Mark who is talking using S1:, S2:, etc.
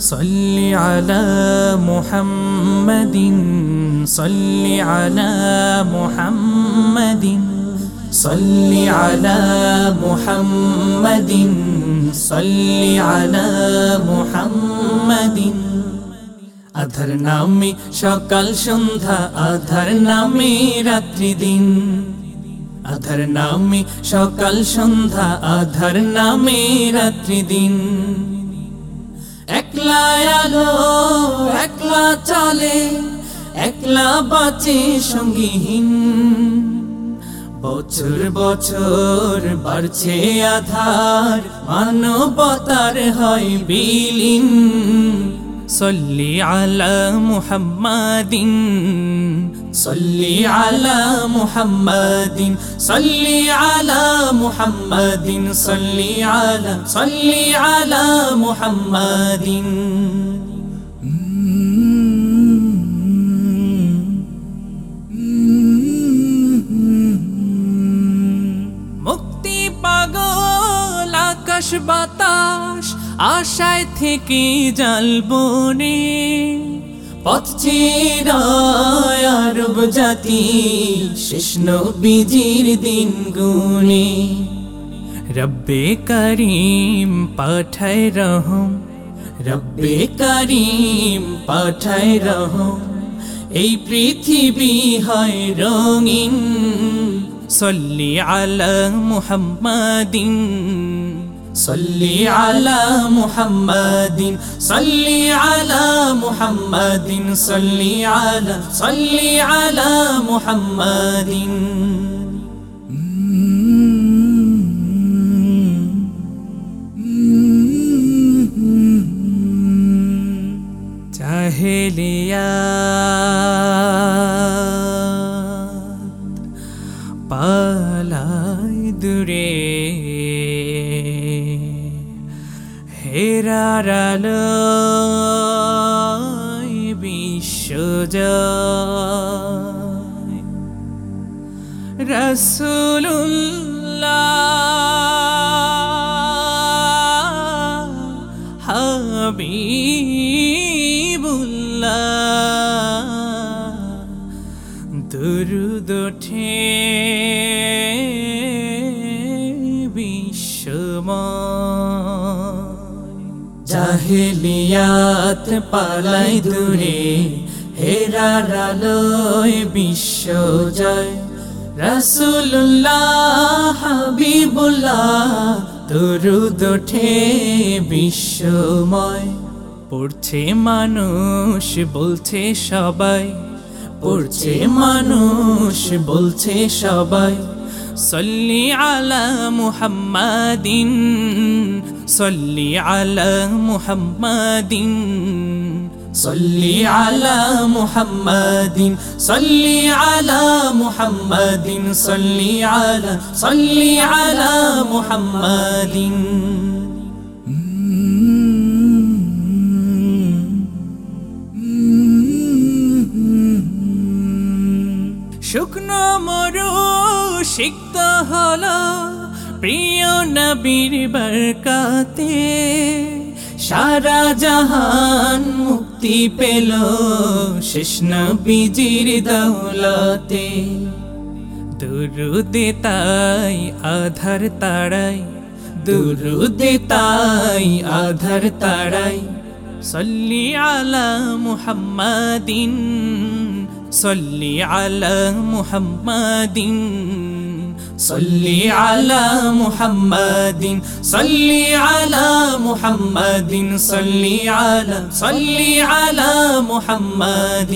S1: صل على محمد صل على محمد صل على محمد صل على محمد আধার নামে সকাল সন্ধ্যা আধার নামে রাত্রি দিন আধার নামে সকাল সন্ধ্যা আধার নামে রাত্রি দিন একলা আলো একলা চলে একলা বাঁচে সঙ্গীহীন। বছর বছর বাড়ছে আধার মানবতার হয় বিলীন। صلي على محمد. صلي على محمد. صلي على محمد. صلي على صلي على محمد. আকাশ বাতাস, আশায় থেকে জালবনে পথ আরব জাতি শেষ বিজির দিন গুণে রব্বে করিম পাঠায় রহম, রব্বে করিম পাঠায় রহম। এই পৃথিবী হয় রঙিন, সল্লি আল মুহাম্মাদিন। صلي على محمد صلي على محمد صلي على صلي على محمد. হেরার বিশ্বজ রসুল্লাহ হাবিবুল্লাহ দুরুদ ওঠে বিশ্বময়। জাহেলিয়াত পালাই দূরে হেরার আলোয় বিশ্ব জয়। রসুল্লাহ হাবিবুল্লাহ, দুরুদ বিশ্বময়। পড়ছে মানুষ, বলছে সবাই। পড়ছে মানুষ, বলছে সবাই। সল্লি আলা মুহাম্মাদিন সল্লি আলা মুহাম্মাদিন صلي على محمد صلي على محمد صلي على صلي على محمد শুকনো মরু সিক্ত হল প্রিয় নবীর বরকাতে সারা জাহান মুক্তি পেল শেষ নবীজির দৌলতে। দুরুদে তাই আধার তাড়াই, দুরুদে তাই আধার তাড়াই। সল্লি আলা মুহাম্মাদিন, সল্লি আলা মুহাম্মাদিন। صلي على محمد صلي على محمد صلي على صلي على محمد.